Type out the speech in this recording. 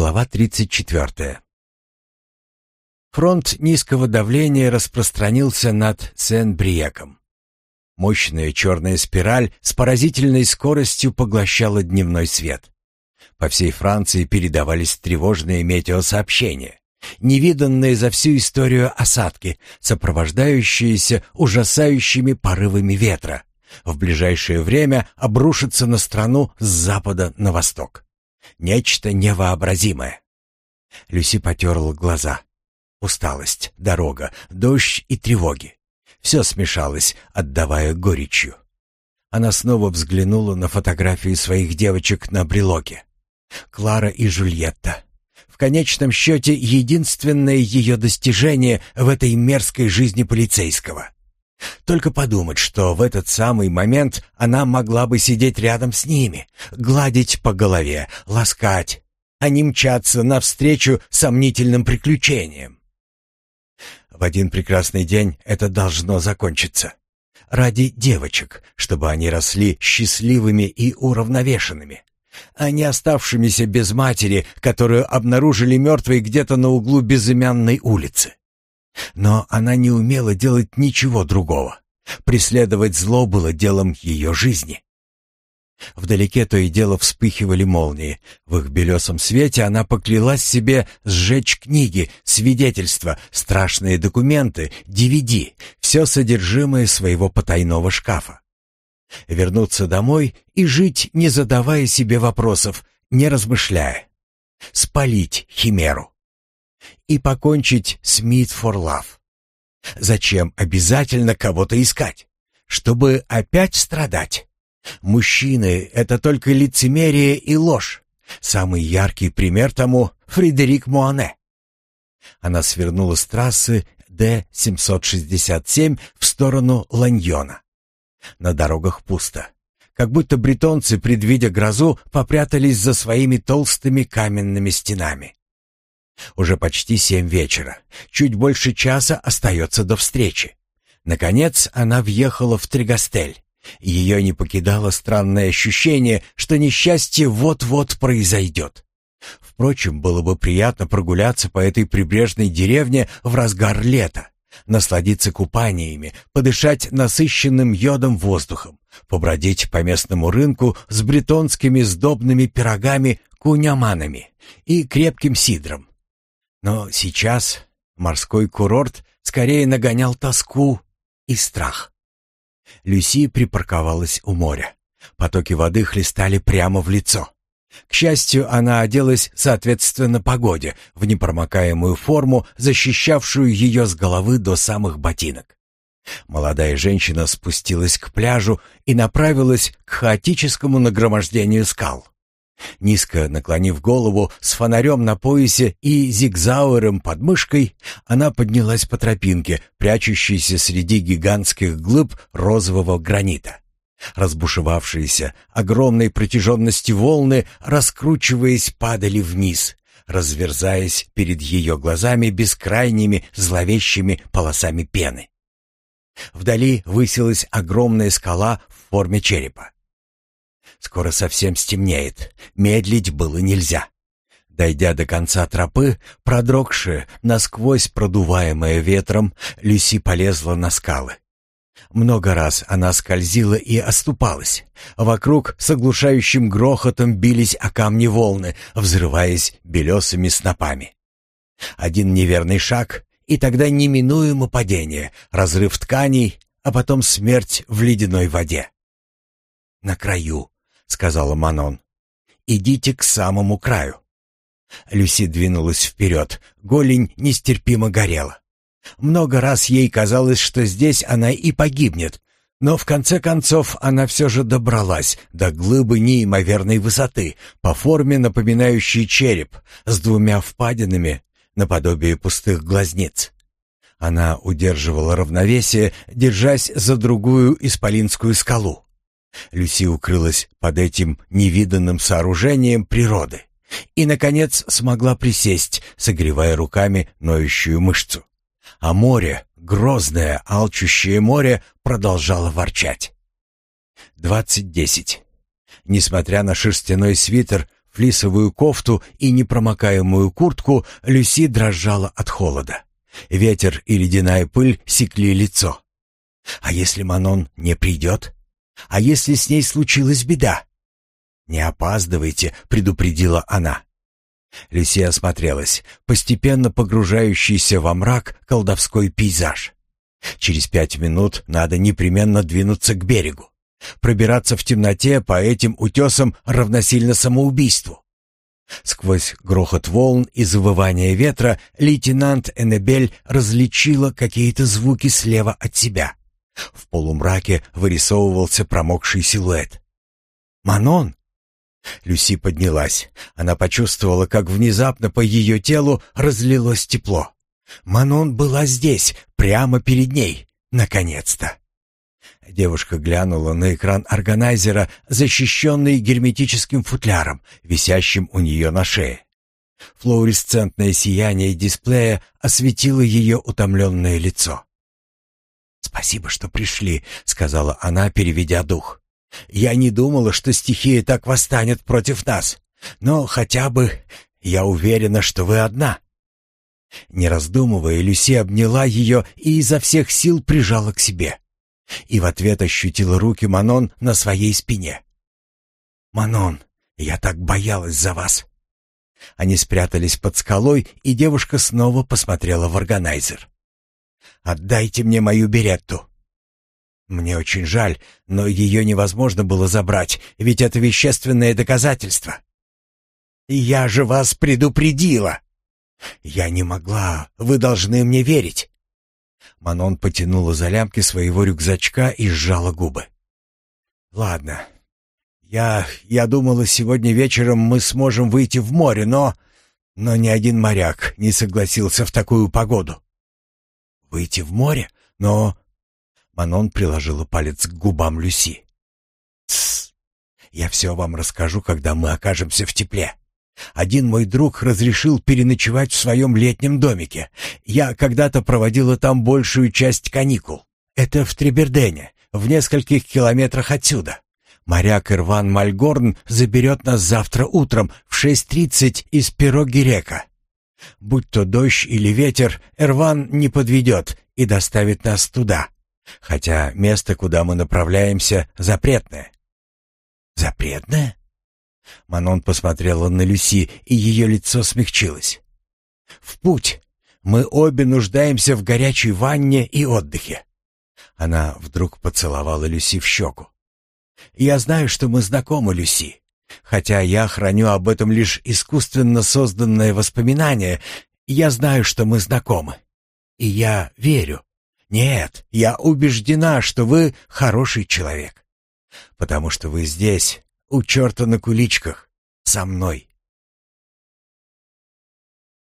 Глава 34. Фронт низкого давления распространился над Сен-Бриеком. Мощная черная спираль с поразительной скоростью поглощала дневной свет. По всей Франции передавались тревожные метеосообщения, невиданные за всю историю осадки, сопровождающиеся ужасающими порывами ветра. В ближайшее время обрушатся на страну с запада на восток. Нечто невообразимое. Люси потерла глаза. Усталость, дорога, дождь и тревоги. Все смешалось, отдавая горечью. Она снова взглянула на фотографии своих девочек на брелоке. Клара и Жульетта. В конечном счете, единственное ее достижение в этой мерзкой жизни полицейского. Только подумать, что в этот самый момент она могла бы сидеть рядом с ними, гладить по голове, ласкать, а не мчаться навстречу сомнительным приключениям. В один прекрасный день это должно закончиться. Ради девочек, чтобы они росли счастливыми и уравновешенными, а не оставшимися без матери, которую обнаружили мертвой где-то на углу безымянной улицы. Но она не умела делать ничего другого. Преследовать зло было делом ее жизни. Вдалеке то и дело вспыхивали молнии. В их белесом свете она поклялась себе сжечь книги, свидетельства, страшные документы, DVD, все содержимое своего потайного шкафа. Вернуться домой и жить, не задавая себе вопросов, не размышляя. Спалить химеру и покончить с Meet for Love. Зачем обязательно кого-то искать? Чтобы опять страдать? Мужчины — это только лицемерие и ложь. Самый яркий пример тому — Фредерик Муане. Она свернула с трассы Д-767 в сторону Ланьона. На дорогах пусто. Как будто бретонцы, предвидя грозу, попрятались за своими толстыми каменными стенами. Уже почти семь вечера. Чуть больше часа остается до встречи. Наконец она въехала в Тригастель. Ее не покидало странное ощущение, что несчастье вот-вот произойдет. Впрочем, было бы приятно прогуляться по этой прибрежной деревне в разгар лета, насладиться купаниями, подышать насыщенным йодом воздухом, побродить по местному рынку с бретонскими сдобными пирогами куняманами и крепким сидром. Но сейчас морской курорт скорее нагонял тоску и страх. Люси припарковалась у моря. Потоки воды хлестали прямо в лицо. К счастью, она оделась соответственно погоде, в непромокаемую форму, защищавшую ее с головы до самых ботинок. Молодая женщина спустилась к пляжу и направилась к хаотическому нагромождению скал. Низко наклонив голову с фонарем на поясе и зигзауэром под мышкой, она поднялась по тропинке, прячущейся среди гигантских глыб розового гранита. Разбушевавшиеся огромной протяженности волны, раскручиваясь, падали вниз, разверзаясь перед ее глазами бескрайними зловещими полосами пены. Вдали высилась огромная скала в форме черепа. Скоро совсем стемнеет. Медлить было нельзя. Дойдя до конца тропы, продрогшая, насквозь продуваемая ветром, Люси полезла на скалы. Много раз она скользила и оступалась. Вокруг с оглушающим грохотом бились о камни волны, взрываясь белесыми снопами. Один неверный шаг, и тогда неминуемо падение, разрыв тканей, а потом смерть в ледяной воде. На краю, сказала Манон. «Идите к самому краю». Люси двинулась вперед, голень нестерпимо горела. Много раз ей казалось, что здесь она и погибнет, но в конце концов она все же добралась до глыбы неимоверной высоты, по форме напоминающей череп, с двумя впадинами наподобие пустых глазниц. Она удерживала равновесие, держась за другую исполинскую скалу. Люси укрылась под этим невиданным сооружением природы и, наконец, смогла присесть, согревая руками ноющую мышцу. А море, грозное, алчущее море, продолжало ворчать. Двадцать десять. Несмотря на шерстяной свитер, флисовую кофту и непромокаемую куртку, Люси дрожала от холода. Ветер и ледяная пыль секли лицо. А если Манон не придет? А если с ней случилась беда? «Не опаздывайте», — предупредила она. Люси осмотрелась, постепенно погружающийся во мрак колдовской пейзаж. Через пять минут надо непременно двинуться к берегу. Пробираться в темноте по этим утесам равносильно самоубийству. Сквозь грохот волн и завывание ветра лейтенант Эннебель различила какие-то звуки слева от себя. В полумраке вырисовывался промокший силуэт. «Манон!» Люси поднялась. Она почувствовала, как внезапно по ее телу разлилось тепло. Манон была здесь, прямо перед ней. Наконец-то. Девушка глянула на экран органайзера, защищенный герметическим футляром, висящим у нее на шее. Флуоресцентное сияние дисплея осветило ее утомленное лицо. «Спасибо, что пришли», — сказала она, переведя дух. «Я не думала, что стихия так восстанет против нас, но хотя бы я уверена, что вы одна». Не раздумывая, Люси обняла ее и изо всех сил прижала к себе. И в ответ ощутила руки Манон на своей спине. «Манон, я так боялась за вас!» Они спрятались под скалой, и девушка снова посмотрела в органайзер. «Отдайте мне мою беретту!» «Мне очень жаль, но ее невозможно было забрать, ведь это вещественное доказательство!» «Я же вас предупредила!» «Я не могла, вы должны мне верить!» Манон потянула за лямки своего рюкзачка и сжала губы. «Ладно. Я... я думала, сегодня вечером мы сможем выйти в море, но... но ни один моряк не согласился в такую погоду». «Выйти в море? Но...» Манон приложила палец к губам Люси. «Тссс. Я все вам расскажу, когда мы окажемся в тепле. Один мой друг разрешил переночевать в своем летнем домике. Я когда-то проводила там большую часть каникул. Это в Трибердене, в нескольких километрах отсюда. Моряк Ирван Мальгорн заберет нас завтра утром в 6.30 из Пирогирека. Будь то дождь или ветер, Ирван не подведет и доставит нас туда. Хотя место, куда мы направляемся, запретное. Запретное? Манон посмотрела на Люси, и ее лицо смягчилось. «В путь! Мы обе нуждаемся в горячей ванне и отдыхе!» Она вдруг поцеловала Люси в щеку. «Я знаю, что мы знакомы, Люси. Хотя я храню об этом лишь искусственно созданное воспоминание, я знаю, что мы знакомы. И я верю. Нет, я убеждена, что вы хороший человек. Потому что вы здесь, у черта на куличках, со мной.